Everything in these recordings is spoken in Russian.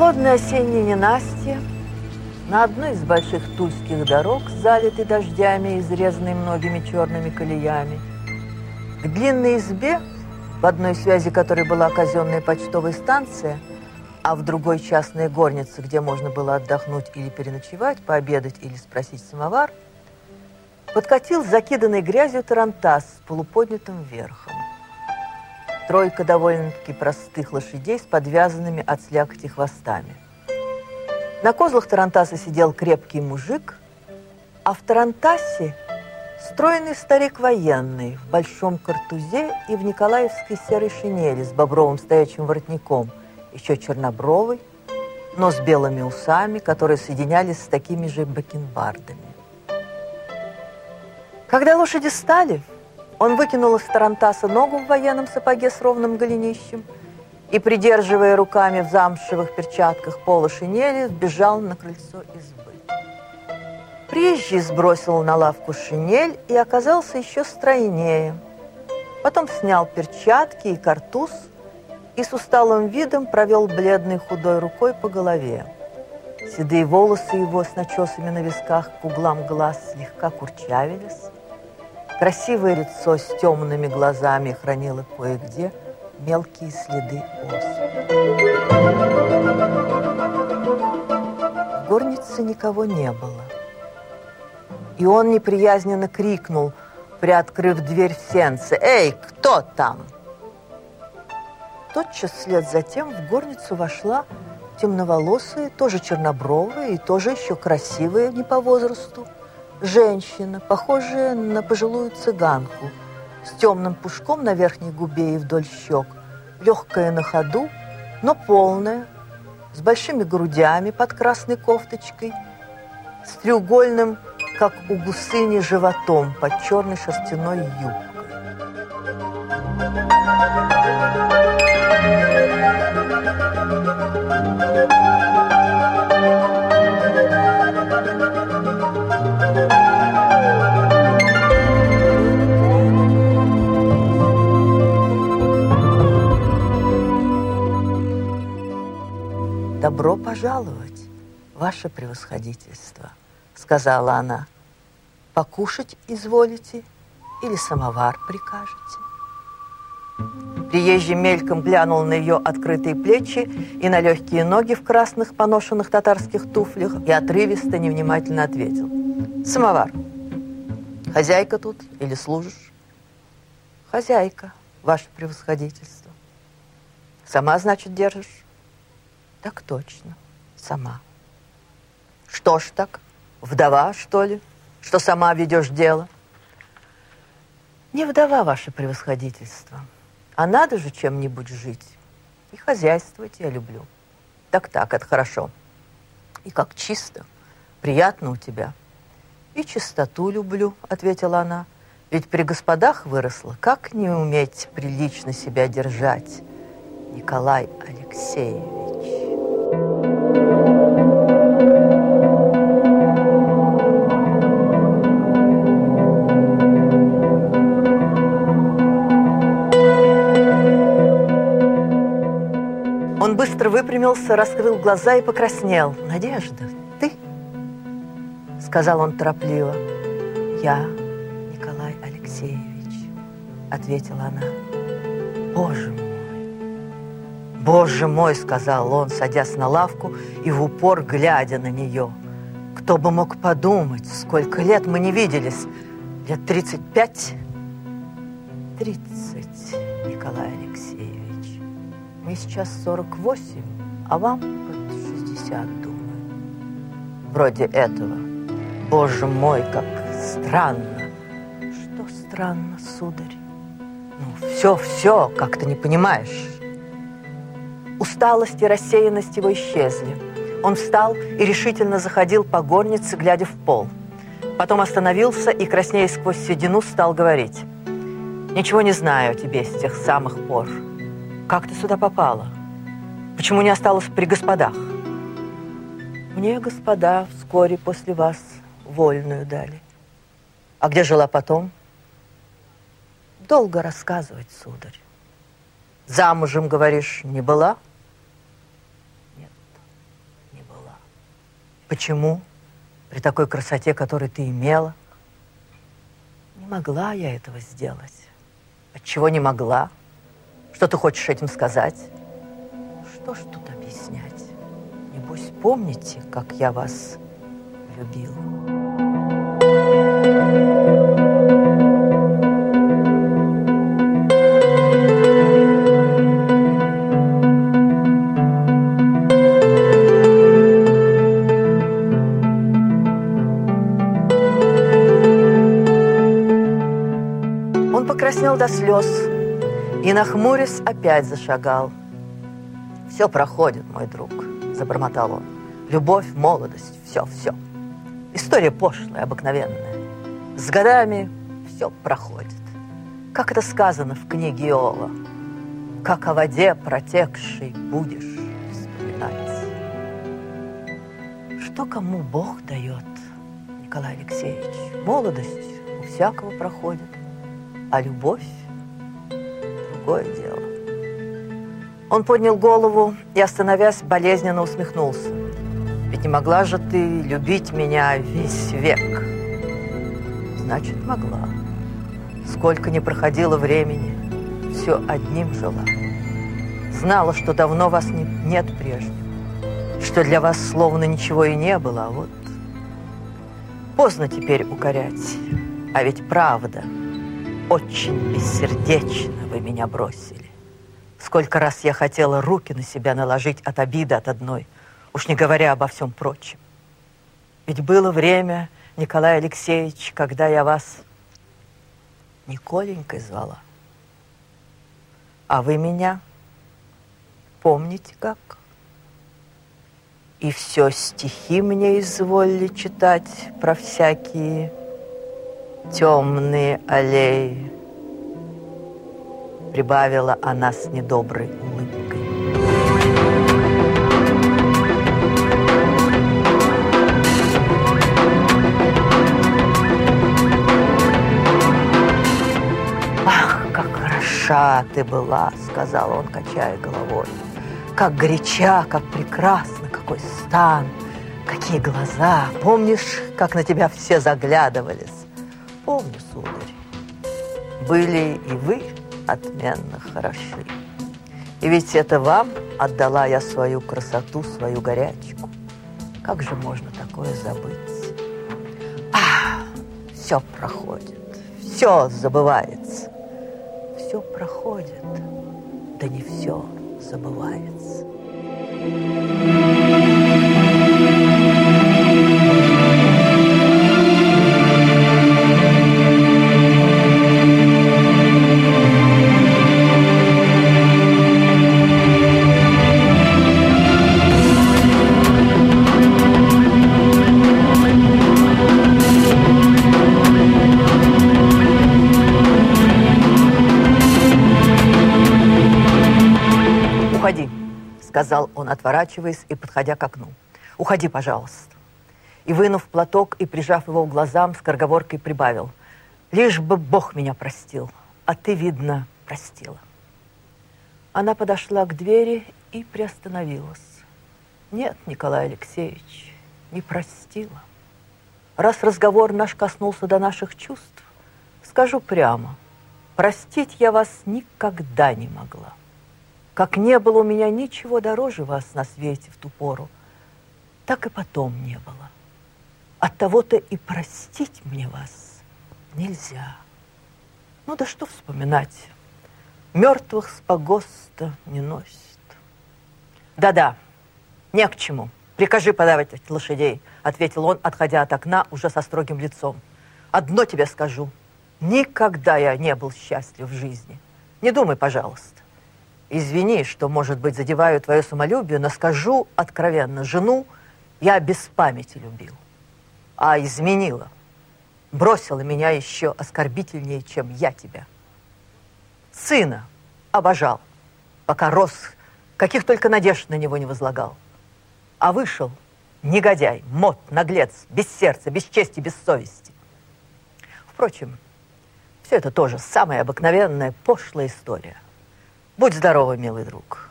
холодное осеннее ненастье на одной из больших тульских дорог, залитой дождями и изрезанной многими черными колеями, к длинной избе, в одной связи которой была казенная почтовая станция, а в другой частная горница, где можно было отдохнуть или переночевать, пообедать или спросить самовар, подкатил закиданный грязью тарантас с полуподнятым верхом. Тройка довольно-таки простых лошадей с подвязанными от слякоти хвостами. На козлах Тарантаса сидел крепкий мужик, а в Тарантасе стройный старик военный в большом картузе и в николаевской серой шинели с бобровым стоячим воротником, еще чернобровый, но с белыми усами, которые соединялись с такими же бакенбардами. Когда лошади стали, он выкинул из тарантаса ногу в военном сапоге с ровным голенищем и, придерживая руками в замшевых перчатках пола шинели, сбежал на крыльцо избы. Приезжий сбросил на лавку шинель и оказался еще стройнее. Потом снял перчатки и картуз и с усталым видом провел бледной худой рукой по голове. Седые волосы его с начесами на висках к углам глаз слегка курчавились. Красивое лицо с темными глазами хранило кое-где мелкие следы ос. В горнице никого не было. И он неприязненно крикнул, приоткрыв дверь в сенце, «Эй, кто там?» Тотчас вслед за тем в горницу вошла темноволосая, тоже чернобровая и тоже еще красивая не по возрасту, Женщина, похожая на пожилую цыганку, с темным пушком на верхней губе и вдоль щек, легкая на ходу, но полная, с большими грудями под красной кофточкой, с треугольным, как у гусыни, животом под черной шерстяной юбкой. «Добро пожаловать, ваше превосходительство», — сказала она. «Покушать изволите или самовар прикажете?» Приезжий мельком глянул на ее открытые плечи и на легкие ноги в красных поношенных татарских туфлях и отрывисто невнимательно ответил. «Самовар. Хозяйка тут или служишь?» «Хозяйка, ваше превосходительство». «Сама, значит, держишь?» Так точно, сама. Что ж так, вдова, что ли, что сама ведешь дело? Не вдова, ваше превосходительство, а надо же чем-нибудь жить. И хозяйствовать я люблю. Так-так, это хорошо. И как чисто, приятно у тебя. И чистоту люблю, ответила она. Ведь при господах выросла, как не уметь прилично себя держать, Николай Алексеевич. Выпрямился, раскрыл глаза и покраснел. «Надежда, ты?» Сказал он торопливо. «Я, Николай Алексеевич», ответила она. «Боже мой!» «Боже мой!» — сказал он, садясь на лавку и в упор глядя на нее. «Кто бы мог подумать, сколько лет мы не виделись? Лет тридцать пять?» «Тридцать, Николай Алексеевич. Мне сейчас сорок восемь, а вам под шестьдесят, думаю. Вроде этого. Боже мой, как странно!» «Что странно, сударь?» «Ну, все-все, как ты не понимаешь». Усталость и рассеянность его исчезли. Он встал и решительно заходил по горнице, глядя в пол. Потом остановился и, краснея сквозь седину, стал говорить. «Ничего не знаю о тебе с тех самых пор. Как ты сюда попала? Почему не осталась при господах?» «Мне господа вскоре после вас вольную дали». «А где жила потом?» «Долго рассказывать, сударь». «Замужем, говоришь, не была?» Почему? При такой красоте, которую ты имела? Не могла я этого сделать. Отчего не могла? Что ты хочешь этим сказать? Что ж тут объяснять? Небось, помните, как я вас любила? Он покраснел до слез и, нахмурясь, опять зашагал. «Все проходит, мой друг», — забормотал он. «Любовь, молодость, все, все. История пошлая, обыкновенная. С годами все проходит. Как это сказано в книге Иова. Как о воде протекшей будешь вспоминать. Что кому Бог дает, Николай Алексеевич? Молодость у всякого проходит, а любовь – другое дело. Он поднял голову и, остановясь, болезненно усмехнулся. Ведь не могла же ты любить меня весь век. Значит, могла. Сколько не проходило времени, все одним жила. Знала, что давно вас не, нет прежнего, что для вас словно ничего и не было, а вот поздно теперь укорять. А ведь правда, очень бессердечно вы меня бросили. Сколько раз я хотела руки на себя наложить от обиды от одной – уж не говоря обо всем прочем. Ведь было время, Николай Алексеевич, когда я вас Николенькой звала. А вы меня помните как? И все стихи мне изволили читать про всякие темные аллеи. Прибавила она с недоброй улыбкой. хороша ты была», — сказал он, качая головой. «Как горяча, как прекрасно, какой стан, какие глаза! Помнишь, как на тебя все заглядывались?» «Помню, сударь. Были и вы отменно хороши. И ведь это вам отдала я свою красоту, свою горячку. Как же можно такое забыть? А, все проходит, все забывается все проходит, да не все забывается. Сказал он, отворачиваясь и подходя к окну. «Уходи, пожалуйста». И, вынув платок и прижав его к глазам, с корговоркой прибавил. «Лишь бы Бог меня простил, а ты, видно, простила». Она подошла к двери и приостановилась. «Нет, Николай Алексеевич, не простила. Раз разговор наш коснулся до наших чувств, скажу прямо, простить я вас никогда не могла как не было у меня ничего дороже вас на свете в ту пору, так и потом не было. От того-то и простить мне вас нельзя. Ну да что вспоминать, мертвых с погоста не носит. Да-да, не к чему. Прикажи подавать лошадей, ответил он, отходя от окна уже со строгим лицом. Одно тебе скажу. Никогда я не был счастлив в жизни. Не думай, пожалуйста. Извини, что, может быть, задеваю твое самолюбие, но скажу откровенно, жену я без памяти любил, а изменила. Бросила меня еще оскорбительнее, чем я тебя. Сына обожал, пока рос, каких только надежд на него не возлагал. А вышел негодяй, мод, наглец, без сердца, без чести, без совести. Впрочем, все это тоже самая обыкновенная пошлая история – Будь здорова, милый друг.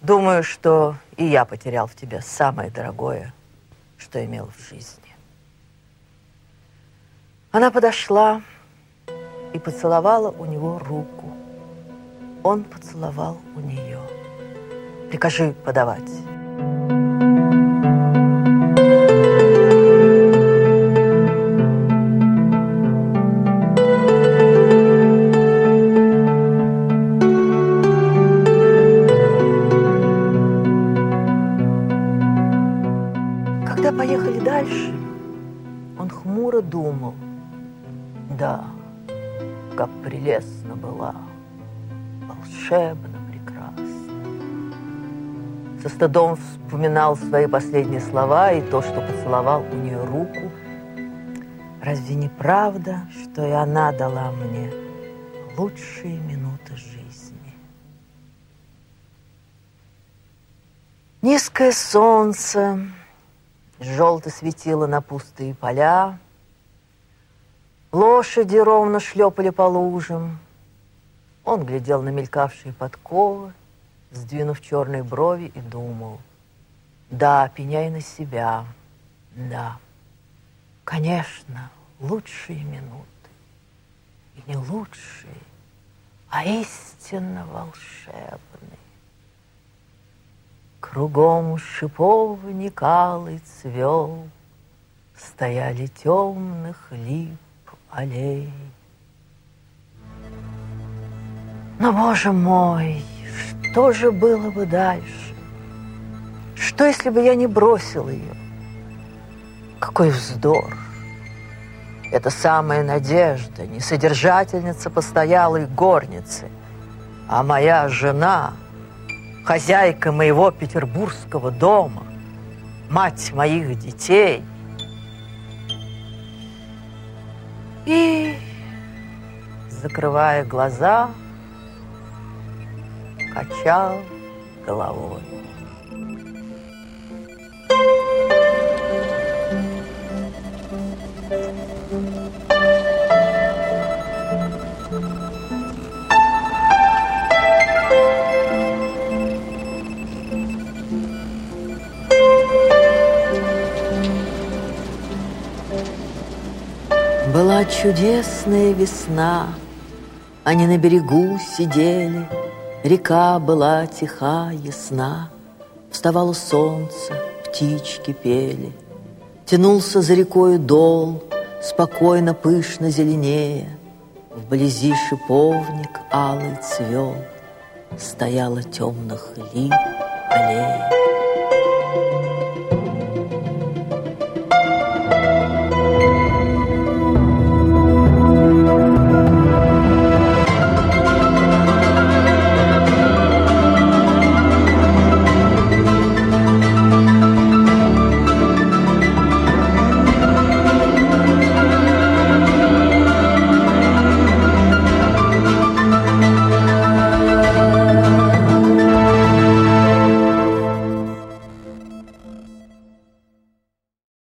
Думаю, что и я потерял в тебе самое дорогое что имел в жизни. Она подошла и поцеловала у него руку. Он поцеловал у нее. Прикажи подавать. Когда поехали дальше, он хмуро думал, да, как прелестно была, волшебно прекрасно. Со стыдом вспоминал свои последние слова и то, что поцеловал у нее руку. Разве не правда, что и она дала мне лучшие минуты жизни? Низкое солнце желто светило на пустые поля, лошади ровно шлепали по лужам. Он глядел на мелькавшие подковы, сдвинув черные брови и думал, да, пеняй на себя, да, конечно, лучшие минуты, и не лучшие, а истинно волшебные. Кругом шиповник алый цвел, Стояли темных лип аллей. Но, боже мой, что же было бы дальше? Что, если бы я не бросил ее? Какой вздор! Это самая надежда, не содержательница постоялой горницы, а моя жена — хозяйка моего петербургского дома, мать моих детей. И, закрывая глаза, качал головой. Чудесная весна, Они на берегу сидели, Река была тиха, ясна, Вставало солнце, птички пели. Тянулся за рекою дол, Спокойно, пышно зеленее, Вблизи шиповник алый цвел, Стояла темных лип аллея.